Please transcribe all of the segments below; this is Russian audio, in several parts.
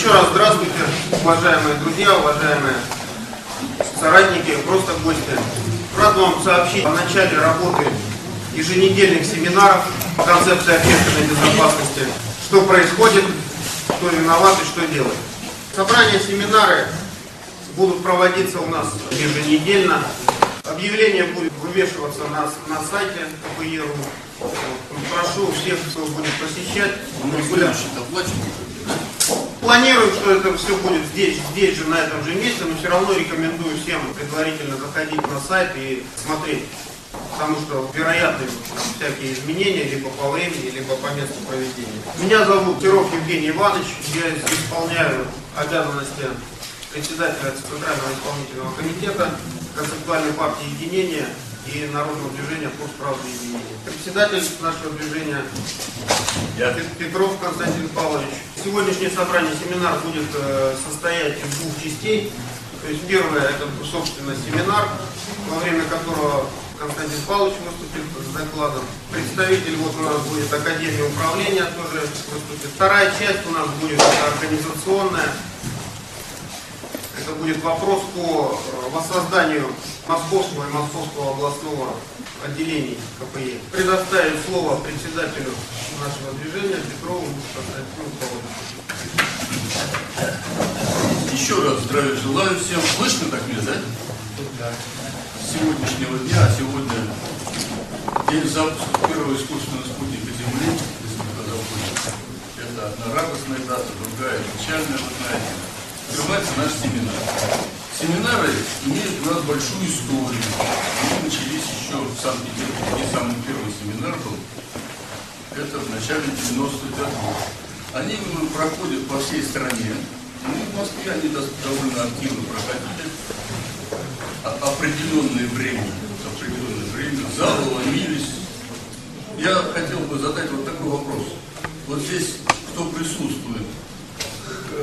Еще раз здравствуйте, уважаемые друзья, уважаемые соратники, просто гости. Рад вам сообщить о начале работы еженедельных семинаров по концепции общественной безопасности, что происходит, кто виноват и что делать. Собрания, семинары будут проводиться у нас еженедельно. Объявление будет вывешиваться на, на сайте КПЕРУ. Прошу всех, кто будет посещать, регулярно. Планируем, что это все будет здесь, здесь же, на этом же месте, но все равно рекомендую всем предварительно заходить на сайт и смотреть. Потому что вероятны всякие изменения либо по времени, либо по месту проведения. Меня зовут Перов Евгений Иванович, я исполняю обязанности председателя Центрального исполнительного комитета концептуальной партии единения и народного движения «Курс правды и единения». Председатель нашего движения Я. Петров Константин Павлович. Сегодняшнее собрание, семинар будет э, состоять из двух частей. То есть первое это, собственно, семинар, во время которого Константин Павлович выступит с докладом. Представитель вот у нас будет Академия управления тоже выступит. Вторая часть у нас будет организационная. Это будет вопрос по э, воссозданию Московского и Московского областного отделений КПЕ. Предоставить слово председателю нашего движения Петрову Константину Павловичу. Еще раз здравия желаю всем. Слышно так меня, да? С сегодняшнего дня, а сегодня день запуска первого искусственного спутника Земли, если. Это одна радостная дата, другая печальная, вы знаете. Открывается наш семинар. Семинары имеют у нас большую историю. Они начались еще в Санкт-Петербурге. Самый первый семинар был. Это в начале 90-х годов. Они проходят по всей стране. Ну, в Москве они довольно активно проходили. А- определенное время, определенное время, залы ломились. Я хотел бы задать вот такой вопрос. Вот здесь, кто присутствует,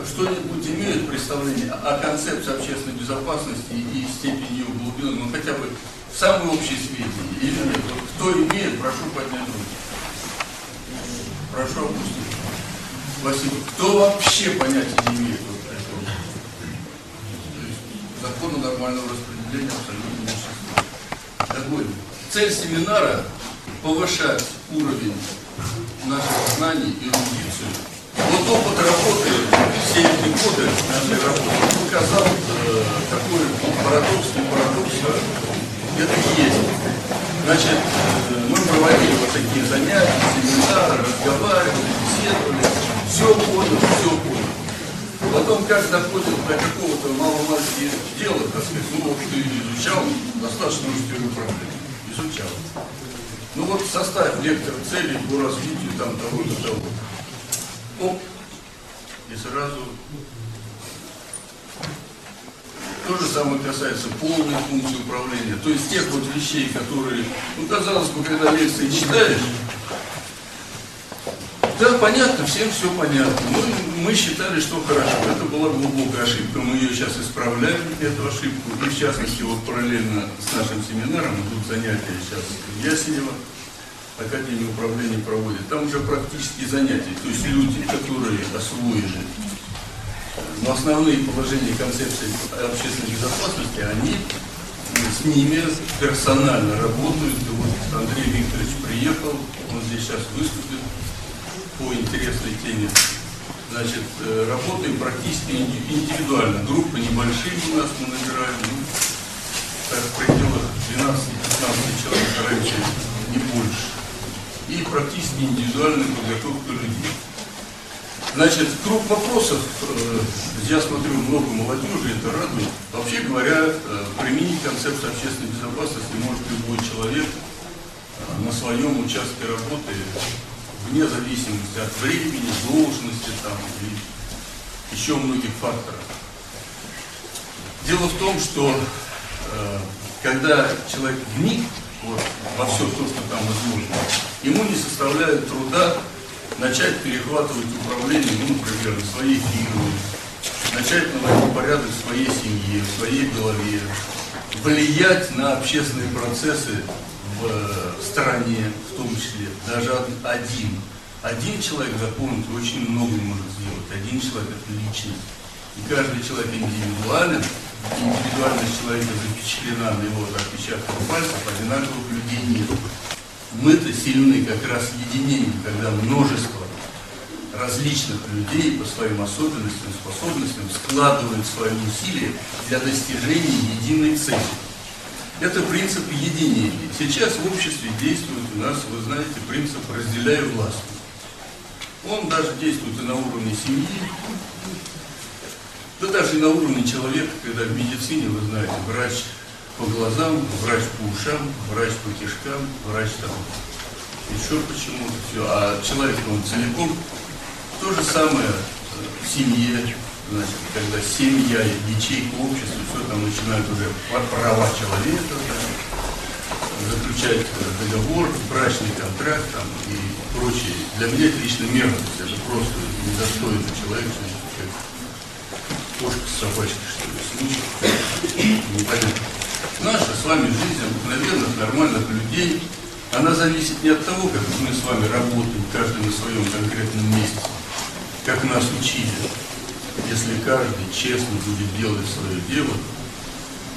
что-нибудь имеют представление о концепции общественной безопасности и степени ее глубины, ну хотя бы самые общие сведения или нет? Вот кто имеет, прошу поднять руку. Прошу опустить. Спасибо. Кто вообще понятия не имеет вот? То есть закона нормального распределения абсолютно не существует. Цель семинара – повышать уровень наших знаний и эрудицию. Вот опыт работы, годы нашей работы показал э, такой парадокс, не парадокс, это есть. Значит, мы проводили вот такие занятия, семинары, разговаривали, беседовали, все понял, все понял. Потом, как доходит до какого-то маломальски дела, так сказать, ну вот ты изучал, достаточно первую проблему, изучал. Ну вот составь вектор целей по развитию там того-то того. Оп, и сразу то же самое касается полной функции управления. То есть тех вот вещей, которые, ну, казалось бы, когда лекции читаешь, да, понятно, всем все понятно. Мы, мы считали, что хорошо. Это была глубокая ошибка. Мы ее сейчас исправляем, эту ошибку. И в частности, вот параллельно с нашим семинаром идут занятия сейчас в Ясенево. Академия управления проводит. Там уже практические занятия. То есть люди, которые освоили но основные положения концепции общественной безопасности, они с ними персонально работают. И вот Андрей Викторович приехал, он здесь сейчас выступит по интересной теме. Значит, э, работаем практически инди- индивидуально. Группы небольшие у нас мы набираем, ну, так, в пределах 12-15 человек раньше, не больше. И практически индивидуальная подготовка людей. Значит, круг вопросов, э, я смотрю, много молодежи, это радует. Вообще говоря, э, применить концепцию общественной безопасности может любой человек э, на своем участке работы, вне зависимости от времени, должности там, и еще многих факторов. Дело в том, что когда человек вник во все то, что там изложено, ему не составляет труда начать перехватывать управление, ну, например, на своей фирме, начать наводить порядок в своей семье, в своей голове, влиять на общественные процессы в э, стране, в том числе, даже од- один. Один человек запомнить очень много может сделать. Один человек это личность. И каждый человек индивидуален, индивидуальность человека запечатлена на его отпечатках пальцев, одинаковых людей нет. Мы-то сильны как раз единением, когда множество различных людей по своим особенностям, способностям складывают свои усилия для достижения единой цели. Это принцип единения. Сейчас в обществе действует у нас, вы знаете, принцип «разделяй власть». Он даже действует и на уровне семьи, да даже и на уровне человека, когда в медицине, вы знаете, врач по глазам, врач по ушам, врач по кишкам, врач там еще почему-то все. А человек, он целиком то же самое в семье, значит, когда семья, ячейка общества, все там начинают уже права человека, да, заключать договор, брачный контракт там, и прочее. Для меня это лично мерзость, это просто недостойный человек, как кошка с собачкой, что ли, случай. Непонятно. Наша с вами жизнь обыкновенных, нормальных людей, она зависит не от того, как мы с вами работаем, каждый на своем конкретном месте, как нас учили. Если каждый честно будет делать свое дело,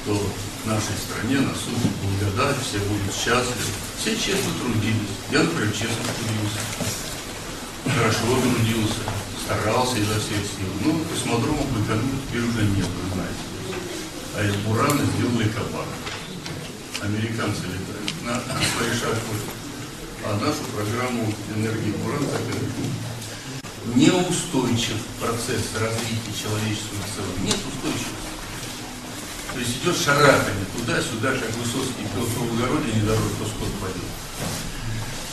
то в нашей стране наступит благодать, все будут счастливы. Все честно трудились. Я, например, честно трудился. Хорошо трудился, старался изо всех сил. Ну, космодромов в экономике теперь уже нет, вы знаете. А из Бурана сделали кабак. Американцы летают на свои шахты. А нашу программу энергии Буран так и неустойчив процесс развития человечества в целом. Нет устойчивости. То есть идет шарахание туда-сюда, как Высоцкий пел в благородие, не дороже, то скот пойдет.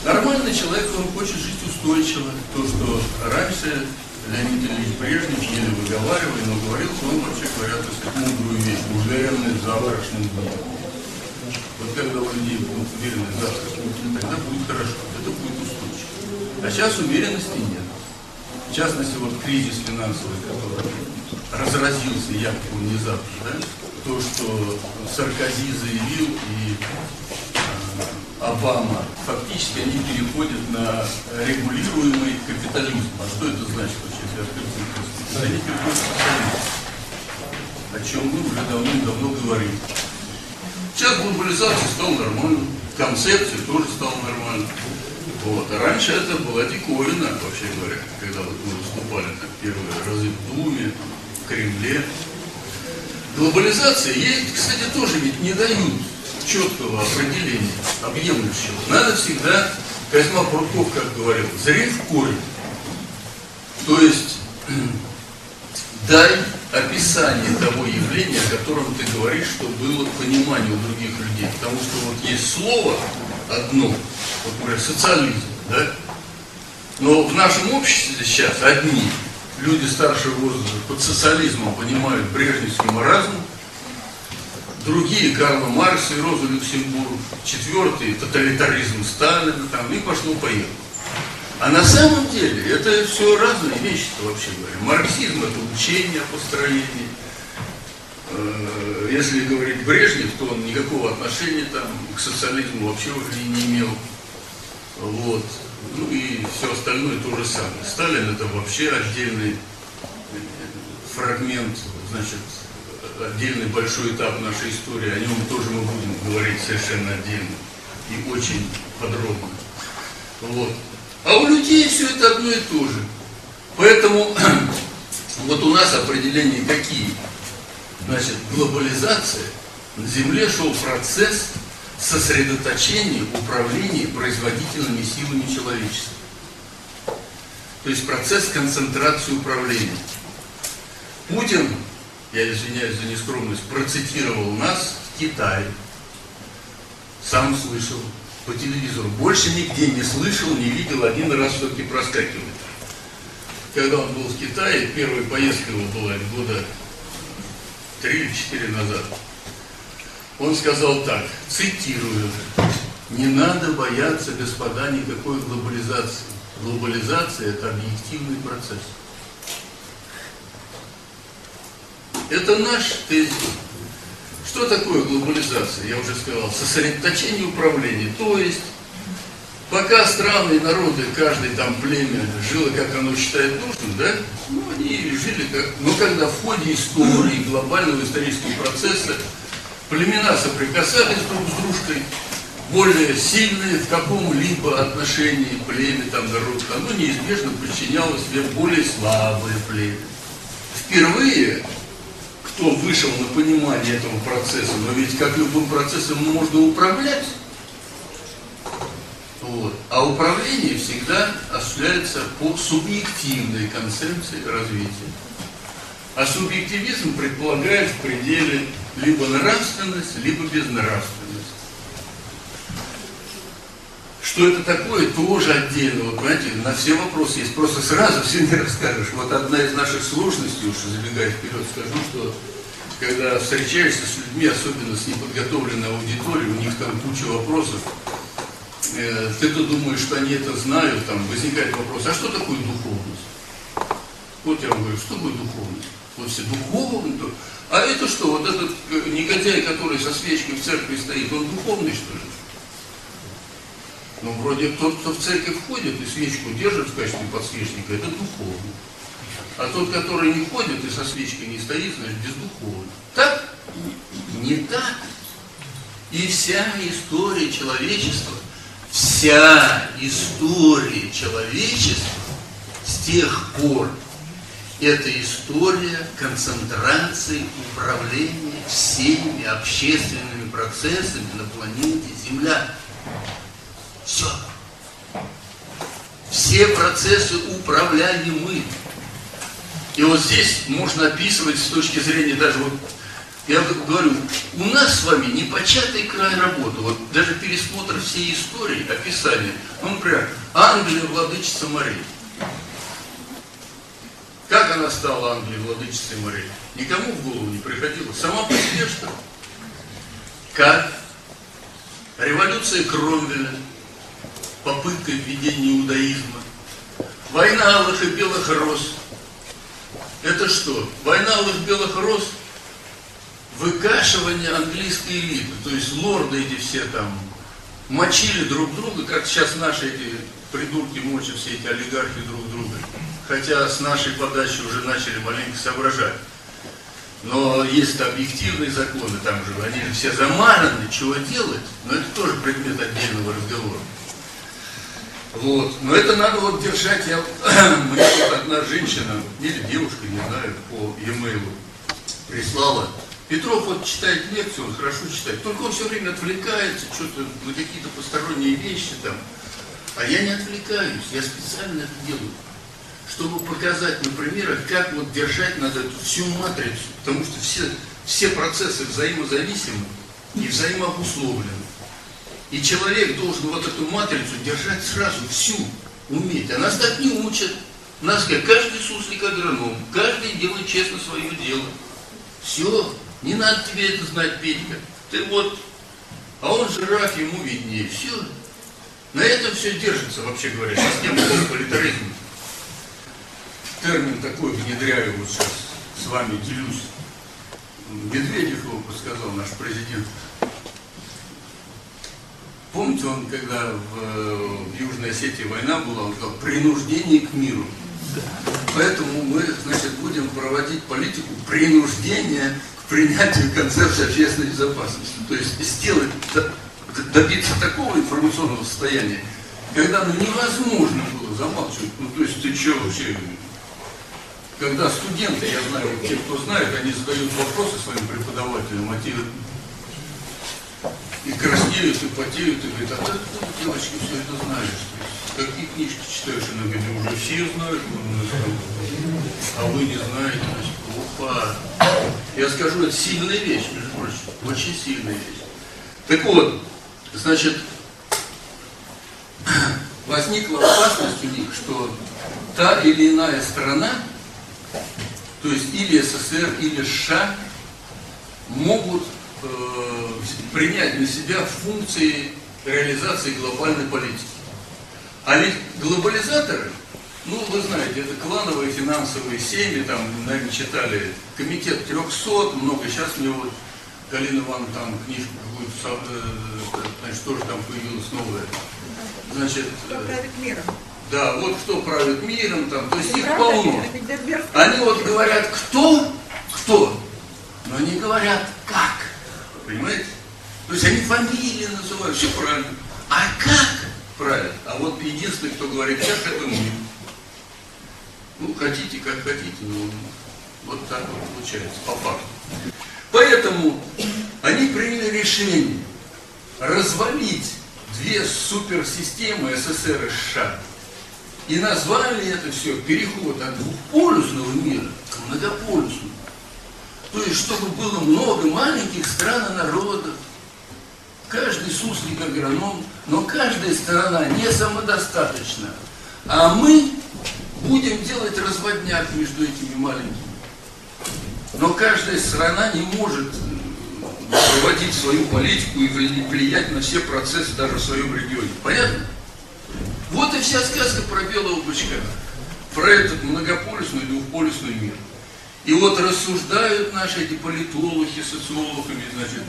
Нормальный человек, он хочет жить устойчиво. То, что раньше Леонид Ильич Брежнев еле выговаривал, но говорил, что он вообще говоря, так сказать, мудрую вещь, уверенный завтрашним днем. Вот когда у людей будут уверены в завтрашнем дне, тогда будет хорошо, это будет устойчиво. А сейчас уверенности нет. В частности, вот кризис финансовый, который разразился якобы внезапно, да? то, что Саркози заявил и Обама, фактически они переходят на регулируемый капитализм. А что это значит вообще, если открыто Они переходят в капитализм, о чем мы уже давно-давно говорим. Сейчас глобализация стала нормальной, концепция тоже стала нормальной. Вот. А раньше это была диковина, вообще говоря, когда вот мы выступали так, первые разы в Думе, в Кремле. Глобализация, ей, кстати, тоже ведь не дают четкого определения, объемлющего. Надо всегда, Козьма Прутков, как говорил, зрей в корень. То есть дай описание того явления, о котором ты говоришь, чтобы было понимание у других людей. Потому что вот есть слово одно, вот, например, социализм, да? Но в нашем обществе сейчас одни люди старшего возраста под социализмом понимают брежневский маразм, другие Карла Маркса и Розу Люксембург, четвертый тоталитаризм Сталина, там, и пошло-поехало. А на самом деле это все разные вещи вообще говоря. Марксизм это учение о построении. Э, если говорить Брежнев, то он никакого отношения там к социализму вообще уже не имел. Вот. Ну и все остальное то же самое. Сталин это вообще отдельный фрагмент, значит, отдельный большой этап нашей истории. О нем тоже мы будем говорить совершенно отдельно и очень подробно. Вот. А у людей все это одно и то же. Поэтому вот у нас определения какие? Значит, глобализация, на Земле шел процесс сосредоточения управления производительными силами человечества. То есть процесс концентрации управления. Путин, я извиняюсь за нескромность, процитировал нас в Китае. Сам слышал по телевизору. Больше нигде не слышал, не видел, один раз все-таки проскакивает. Когда он был в Китае, первая поездка его была года три или четыре назад. Он сказал так, цитирую, «Не надо бояться, господа, никакой глобализации. Глобализация – это объективный процесс». Это наш тезис. Что такое глобализация? Я уже сказал, сосредоточение управления. То есть Пока страны и народы, каждый там племя жило, как оно считает нужным, да, ну, они жили как... Но когда в ходе истории, глобального исторического процесса, племена соприкасались друг с дружкой, более сильные в каком-либо отношении племя, там, народ, оно неизбежно подчинялось себе более слабое племя. Впервые кто вышел на понимание этого процесса, но ведь как любым процессом можно управлять, вот. А управление всегда осуществляется по субъективной концепции развития. А субъективизм предполагает в пределе либо нравственность, либо безнравственность. Что это такое, тоже отдельно. Вот, понимаете, на все вопросы есть. Просто сразу все не расскажешь. Вот одна из наших сложностей, уж забегая вперед, скажу, что когда встречаешься с людьми, особенно с неподготовленной аудиторией, у них там куча вопросов, э, ты-то думаешь, что они это знают, там возникает вопрос, а что такое духовность? Вот я вам говорю, что такое духовность? Вот все духовный, а это что, вот этот э, негодяй, который со свечкой в церкви стоит, он духовный, что ли? Ну, вроде тот, кто в церковь входит и свечку держит в качестве подсвечника, это духовный. А тот, который не ходит и со свечкой не стоит, значит, бездуховный. Так? Не так. И вся история человечества, вся история человечества с тех пор, это история концентрации управления всеми общественными процессами на планете Земля. Все. Все процессы управляемы. И вот здесь можно описывать с точки зрения даже вот, я говорю, у нас с вами непочатый край работы. Вот даже пересмотр всей истории, описания. Ну, например, Англия, владычица морей. Как она стала Англией, владычицей морей? Никому в голову не приходило. Сама по себе, что Как? Революция Кромвеля, попытка введения иудаизма, война алых и белых роз. Это что? Война алых белых роз? Выкашивание английской элиты. То есть лорды эти все там мочили друг друга, как сейчас наши эти придурки мочат все эти олигархи друг друга. Хотя с нашей подачи уже начали маленько соображать. Но есть объективные законы, там же они же все замараны, чего делать, но это тоже предмет отдельного разговора. Вот. Но это надо вот держать. Я, мне вот одна женщина, или девушка, не знаю, по e-mail прислала. Петров вот читает лекцию, он хорошо читает, только он все время отвлекается, что-то на какие-то посторонние вещи там. А я не отвлекаюсь, я специально это делаю, чтобы показать на примерах, как вот держать надо эту всю матрицу, потому что все, все процессы взаимозависимы и взаимообусловлены. И человек должен вот эту матрицу держать сразу всю, уметь. А нас так не учат. Нас как каждый суслик агроном, каждый делает честно свое дело. Все, не надо тебе это знать, Петька. Ты вот, а он жираф, ему виднее. Все. На этом все держится, вообще говоря, система политаризма. Термин такой внедряю вот сейчас, с вами делюсь. Медведев его подсказал, наш президент. Помните, он, когда в, в Южной Осетии война была, он сказал, принуждение к миру. Поэтому мы, значит, будем проводить политику принуждения к принятию концепции общественной безопасности. То есть сделать, добиться такого информационного состояния, когда ну, невозможно было замалчивать. Ну, то есть ты что вообще... Когда студенты, я знаю, те, кто знает, они задают вопросы своим преподавателям, а те и краснеют, и потеют, и говорят, а ты, ты, девочки, все это знаешь. Какие книжки читаешь? Она говорит, уже все знают, а вы не знаете. Есть, опа. Я скажу, это сильная вещь, между прочим, очень сильная вещь. Так вот, значит, возникла опасность у них, что та или иная страна, то есть или СССР, или США, могут э, принять на себя функции реализации глобальной политики. А ведь глобализаторы, ну, вы знаете, это клановые финансовые семьи, там, наверное, читали, комитет 300, много, сейчас мне вот Галина Ивановна там книжку какую-то, э, значит, тоже там появилась новая. значит, Кто э, правит миром? да, вот кто правит миром, там, то есть их Правда полно. Они вот говорят, кто, кто, но не говорят, как. Понимаете? То есть они фамилии называют, все правильно. А как правильно? А вот единственный, кто говорит, как это мы. Ну, хотите, как хотите, но вот так вот получается, по факту. Поэтому они приняли решение развалить две суперсистемы СССР и США. И назвали это все переход от двухполюсного мира к многополюсному. То есть, чтобы было много маленьких стран и народов. Каждый суслик агроном, но каждая сторона не самодостаточна. А мы будем делать разводняк между этими маленькими. Но каждая страна не может проводить свою политику и вли- влиять на все процессы даже в своем регионе. Понятно? Вот и вся сказка про белого бычка. Про этот многополюсный, двухполюсный мир. И вот рассуждают наши эти политологи, социологами, значит,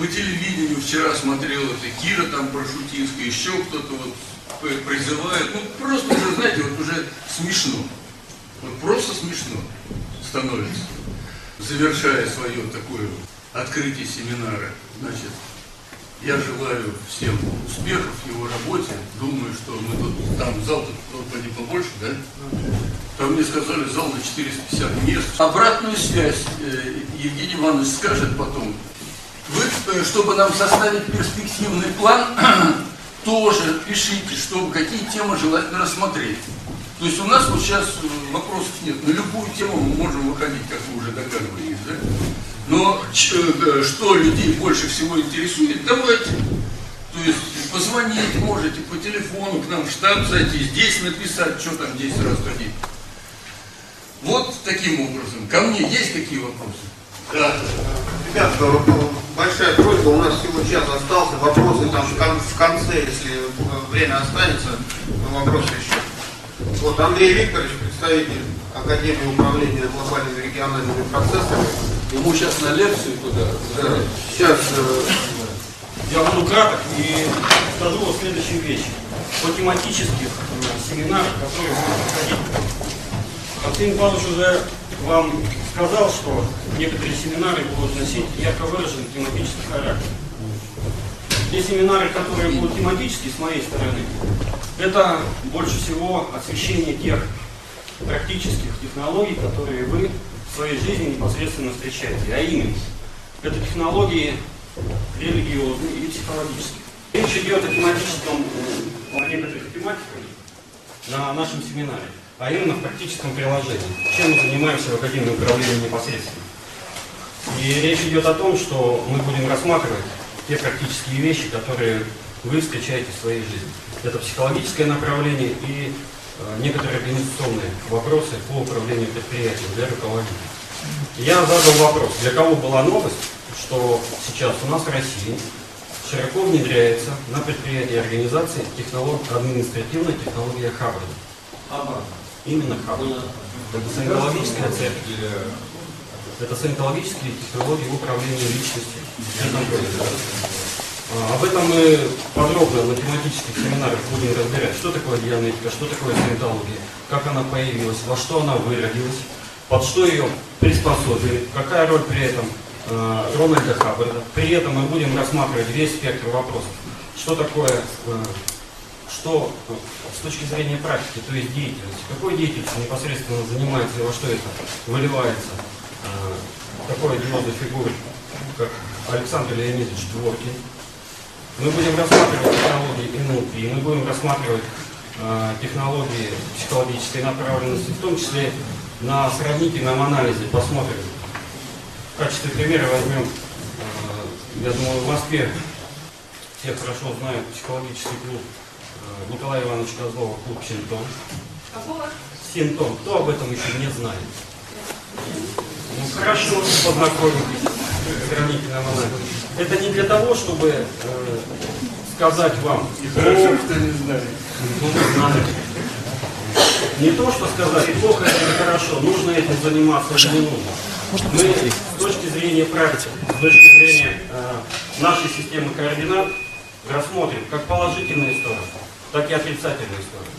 по телевидению вчера смотрел это Кира там Прошутинская, еще кто-то вот призывает. Ну, просто уже, знаете, вот уже смешно. Вот просто смешно становится. Завершая свое такое открытие семинара, значит, я желаю всем успехов в его работе. Думаю, что мы тут, там зал тут вроде побольше, да? Там мне сказали, зал на 450 мест. Обратную связь э, Евгений Иванович скажет потом. Э, чтобы нам составить перспективный план, тоже пишите, чтобы какие темы желательно рассмотреть. То есть у нас вот сейчас э, вопросов нет. На любую тему мы можем выходить, как вы уже догадываетесь, да? Но э, что людей больше всего интересует, давайте. То есть позвонить можете по телефону к нам в штаб зайти, здесь написать, что там 10 раз ходить. Вот таким образом. Ко мне есть какие вопросы? Да. Ребят, э, большая просьба, у нас всего час остался, вопросы там в кон- в конце, если э, время останется, то вопросы еще. Вот Андрей Викторович, представитель Академии управления глобальными региональными процессами. Ему сейчас на лекцию туда. Э, Сейчас э, Я буду краток и скажу вот следующие вещи. По тематических э, семинарах, которые будут проходить. Артем Павлович уже вам сказал, что некоторые семинары будут носить ярко выраженный тематический характер. Те семинары, которые будут тематические с моей стороны, это больше всего освещение тех практических технологий, которые вы в своей жизни непосредственно встречаете. А именно, это технологии религиозные и психологические. Речь идет о тематическом, о некоторых тематиках на нашем семинаре, а именно в практическом приложении. Чем мы занимаемся в Академии управления непосредственно. И речь идет о том, что мы будем рассматривать те практические вещи, которые вы встречаете в своей жизни. Это психологическое направление и э, некоторые организационные вопросы по управлению предприятием для руководителей. Я задал вопрос, для кого была новость, что сейчас у нас в России широко внедряется на предприятии организации технолог... административная технология Хаббарда. Именно Хаббард. Это саентологическая церковь. Это саентологические технологии в управлении личностью. А, Об этом мы подробно на тематических семинарах будем разбирать, что такое дианетика, что такое саентология, как она появилась, во что она выродилась, под что ее приспособили, какая роль при этом э, Рональда Хаббарда. При этом мы будем рассматривать весь спектр вопросов, что такое, э, что э, с точки зрения практики, то есть деятельности, какой деятельностью непосредственно занимается и во что это выливается э, такой одиозной фигуры, как Александр Леонидович Дворкин. Мы будем рассматривать технологии НЛП, мы будем рассматривать э, технологии психологической направленности, в том числе на сравнительном анализе посмотрим. В качестве примера возьмем, э, я думаю, в Москве все хорошо знают психологический клуб Николая Ивановича Козлова, клуб Синтон. Какого? Синтон. Кто об этом еще не знает? Ну хорошо, познакомитесь с сравнительным анализом. Это не для того, чтобы э, сказать вам, Хорошо, кто не знает. ну, знаете. Не то, что сказать, плохо это или хорошо, нужно этим заниматься или не нужно. Мы с точки зрения практики, с точки зрения э, нашей системы координат рассмотрим как положительные стороны, так и отрицательные стороны.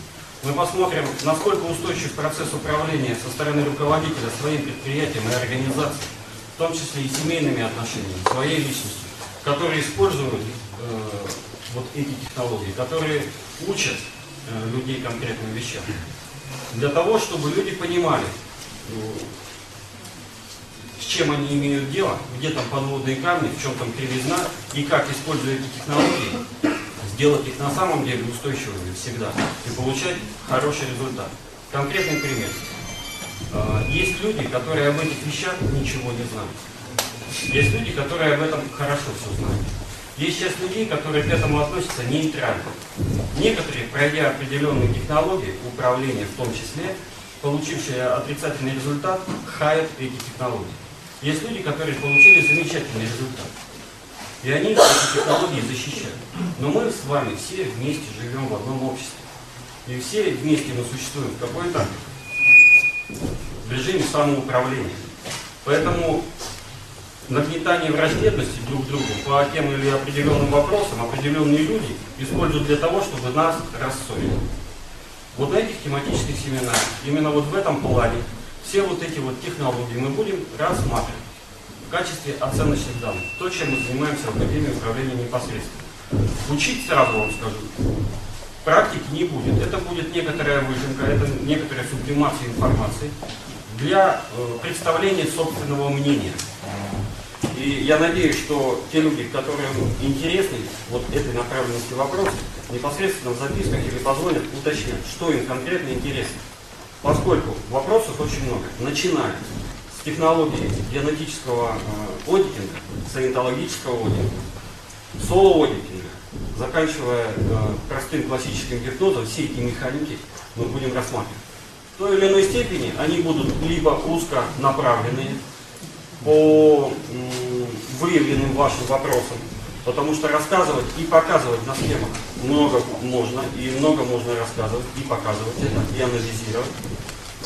Мы посмотрим, насколько устойчив процесс управления со стороны руководителя своим предприятием и организацией, в том числе и семейными отношениями, своей личностью, которые используют э, вот эти технологии, которые учат э, людей конкретным вещам. Для того, чтобы люди понимали, э, с чем они имеют дело, где там подводные камни, в чем там кривизна и как, используя эти технологии, сделать их на самом деле устойчивыми всегда и получать хороший результат. Конкретный пример. Э, Есть люди, которые об этих вещах ничего не знают. Есть люди, которые об этом хорошо все знают. Есть часть людей, которые к этому относятся нейтрально. Некоторые, пройдя определенные технологии, управления в том числе, получившие отрицательный результат, хаят эти технологии. Есть люди, которые получили замечательный результат. И они эти технологии защищают. Но мы с вами все вместе живем в одном обществе. И все вместе мы существуем в какой-то режиме самоуправления. Поэтому нагнетание враждебности друг к другу по тем или определенным вопросам определенные люди используют для того, чтобы нас рассорить. Вот на этих тематических семинарах, именно вот в этом плане, все вот эти вот технологии мы будем рассматривать в качестве оценочных данных. То, чем мы занимаемся в Академии управления непосредственно. Учить сразу вам скажу, практики не будет. Это будет некоторая выжимка, это некоторая сублимация информации для э, представления собственного мнения. И я надеюсь, что те люди, которым интересны вот этой направленности вопросы, непосредственно в записках или позвонят уточнят, что им конкретно интересно. Поскольку вопросов очень много, начиная технологии генетического э, аудитинга, саентологического аудитинга, соло-аудитинга, заканчивая э, простым классическим гипнозом, все эти механики мы будем рассматривать. В той или иной степени они будут либо узко направленные по выявленным вашим вопросам, потому что рассказывать и показывать на схемах много можно, и много можно рассказывать, и показывать это, и анализировать.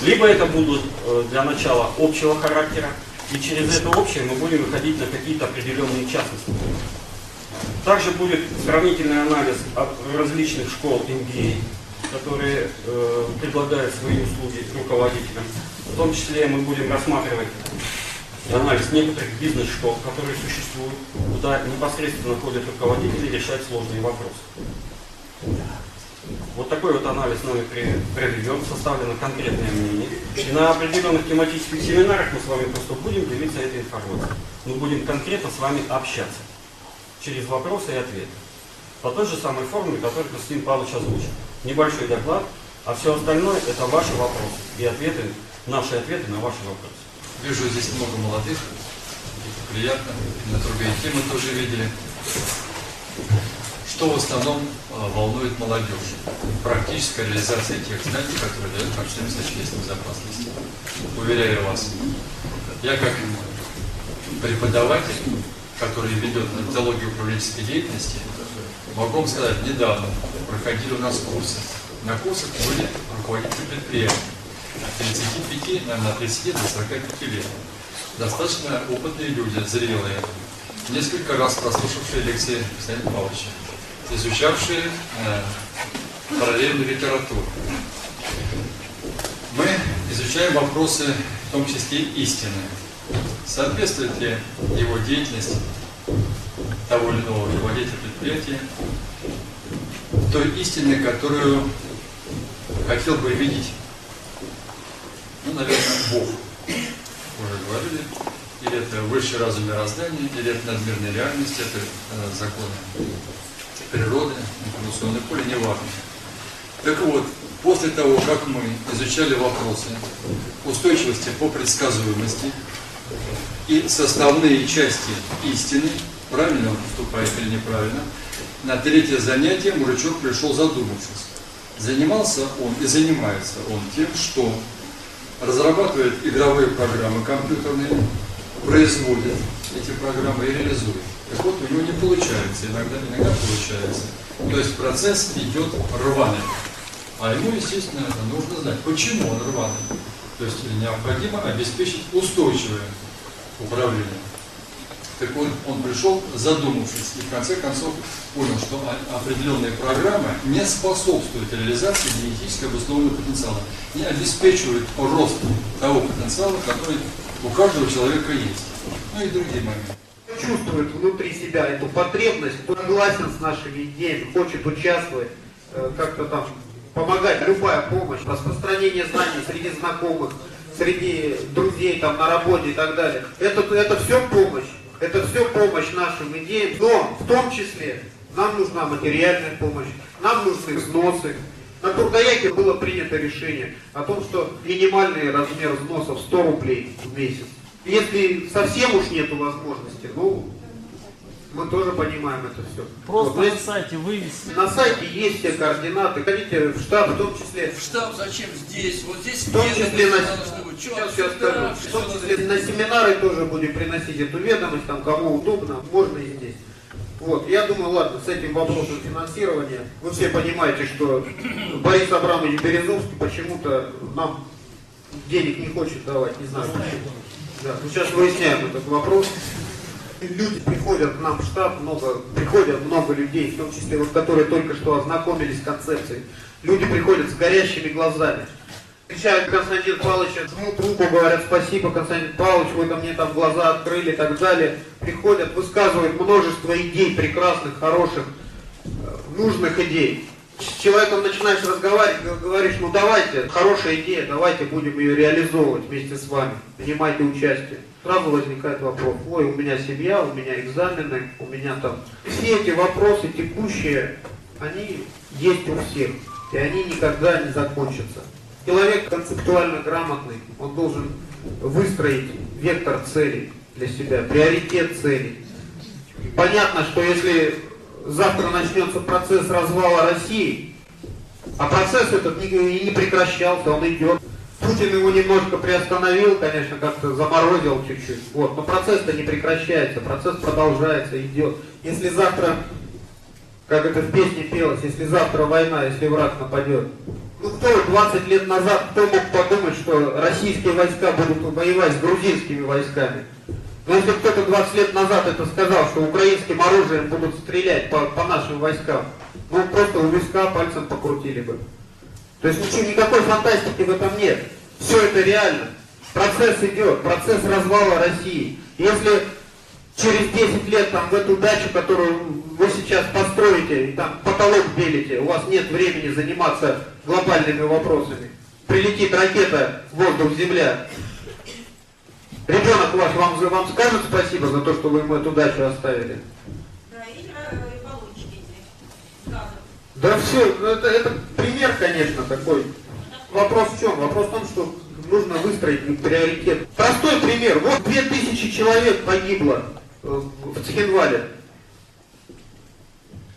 Либо это будут э, для начала общего характера, и через это общее мы будем выходить на какие-то определенные частности. Также будет сравнительный анализ от различных школ MBA, которые э, предлагают свои услуги руководителям. В том числе мы будем рассматривать анализ некоторых бизнес-школ, которые существуют, куда непосредственно ходят руководители и решают сложные вопросы. Вот такой вот анализ нами при- проведен, составлено конкретное мнение. И на определенных тематических семинарах мы с вами просто будем делиться этой информацией. Мы будем конкретно с вами общаться через вопросы и ответы. По той же самой формуле, которую Константин Павлович озвучил. Небольшой доклад, а все остальное это ваши вопросы и ответы, наши ответы на ваши вопросы. Вижу здесь много молодых, приятно. На другие темы тоже видели. Что в основном э, волнует молодежь? Практическая реализация тех знаний, которые дают машины общественной безопасности. Уверяю вас, я как преподаватель, который ведет методологию управленческой деятельности, могу вам сказать, недавно проходили у нас курсы. На курсах были руководители предприятий от 35, наверное, от 30 до 45 лет. Достаточно опытные люди, зрелые, несколько раз прослушавшие лекции Александра Павловича, изучавшие э, параллельную литературу. Мы изучаем вопросы, в том числе истины. Соответствует ли его деятельность того или иного руководителя предприятия той истине, которую хотел бы видеть ну, наверное, Бог. Уже говорили. Или это высший разум мироздания, или это надмирная реальность, это э, законы природы, информационное поле, неважно. Так вот, после того, как мы изучали вопросы устойчивости по предсказуемости и составные части истины, правильно он поступает или неправильно, на третье занятие мужичок пришел задумавшись. Занимался он и занимается он тем, что разрабатывает игровые программы компьютерные, производит эти программы и реализует. Так вот, у него не получается, иногда, иногда получается. То есть процесс идет рваный. А ему, естественно, нужно знать, почему он рваный. То есть необходимо обеспечить устойчивое управление. Так вот, он пришел, задумавшись, и в конце концов понял, что определенные программы не способствуют реализации генетически обусловленного потенциала, не обеспечивают рост того потенциала, который у каждого человека есть. Ну и другие моменты. Чувствует внутри себя эту потребность, согласен с нашими идеями, хочет участвовать, э, как-то там помогать, любая помощь, распространение знаний среди знакомых, среди друзей там на работе и так далее. Это, это все помощь, это все помощь нашим идеям, но в том числе нам нужна материальная помощь, нам нужны взносы. На Тургаяке было принято решение о том, что минимальный размер взносов 100 рублей в месяц. Если совсем уж нету возможности, ну, мы тоже понимаем это все. Просто на сайте вывести. на сайте есть все координаты. Ходите в штаб, в том числе, В штаб зачем здесь? Вот здесь в том числе на, сейчас я сюда, скажу, в том числе на семинары тоже будем приносить эту ведомость, там кому удобно, можно и здесь. Вот, я думаю, ладно, с этим вопросом финансирования, вы все понимаете, что Борис Абрамович Березовский почему-то нам денег не хочет давать, не знаю почему. Да, ну сейчас выясняем этот вопрос. Люди приходят к нам в штаб, много, приходят много людей, в том числе вот, которые только что ознакомились с концепцией. Люди приходят с горящими глазами. Встречают Константина Павловича, жмут руку, говорят спасибо, Константин Павлович, вы там мне там глаза открыли и так далее. Приходят, высказывают множество идей прекрасных, хороших, э, нужных идей. С человеком начинаешь разговаривать, говоришь, ну давайте, хорошая идея, давайте будем ее реализовывать вместе с вами, принимайте участие. Сразу возникает вопрос, ой, у меня семья, у меня экзамены, у меня там... Все эти вопросы текущие, они есть у всех, и они никогда не закончатся. Человек концептуально грамотный, он должен выстроить вектор целей для себя, приоритет целей. Понятно, что если завтра начнется процесс развала России, а процесс этот не, не прекращался, он идет. Путин его немножко приостановил, конечно, как-то заморозил чуть-чуть. Вот, но процесс-то не прекращается, процесс продолжается, идет. Если завтра, как это в песне пелось, если завтра война, если враг нападет. Ну кто 20 лет назад, кто мог подумать, что российские войска будут воевать с грузинскими войсками? Но если кто-то 20 лет назад это сказал, что украинским оружием будут стрелять по, по нашим войскам, ну просто у виска пальцем покрутили бы. То есть ничего, никакой фантастики в этом нет. Все это реально. Процесс идет, процесс развала России. Если через 10 лет там в эту дачу, которую вы сейчас построите, там потолок белите, у вас нет времени заниматься глобальными вопросами. Прилетит ракета, воздух, земля. Ребенок ваш вам, за- вам скажет спасибо за то, что вы ему эту дачу оставили? Да, и э, газом. Да все, это, это пример, конечно, такой. Вопрос в чем? Вопрос в том, что нужно выстроить приоритет. Простой пример. Вот 2000 человек погибло э, в Цхинвале.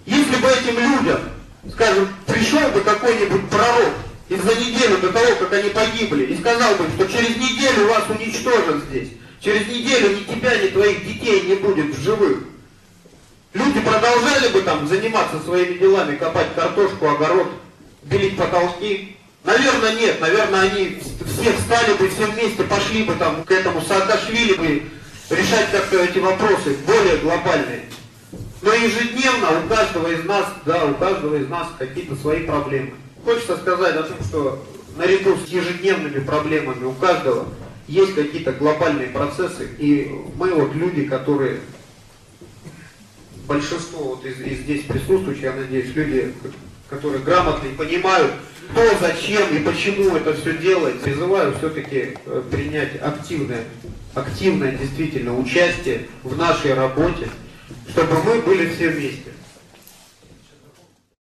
Если бы этим людям, скажем, пришел бы какой-нибудь пророк и за неделю до того, как они погибли, и сказал бы, что через неделю вас уничтожат здесь, через неделю ни тебя, ни твоих детей не будет в живых, Люди продолжали бы там заниматься своими делами, копать картошку, огород, белить потолки? Наверное, нет. Наверное, они все встали бы, все вместе пошли бы там к этому Саакашвили бы решать как-то эти вопросы более глобальные. Но ежедневно у каждого из нас, да, у каждого из нас какие-то свои проблемы. Хочется сказать о том, что наряду с ежедневными проблемами у каждого есть какие-то глобальные процессы, и мы вот люди, которые большинство вот из, из здесь присутствующих, я надеюсь, люди, которые грамотные, понимают, кто, зачем и почему это все делает, призываю все-таки э, принять активное, активное действительно участие в нашей работе, чтобы мы были все вместе.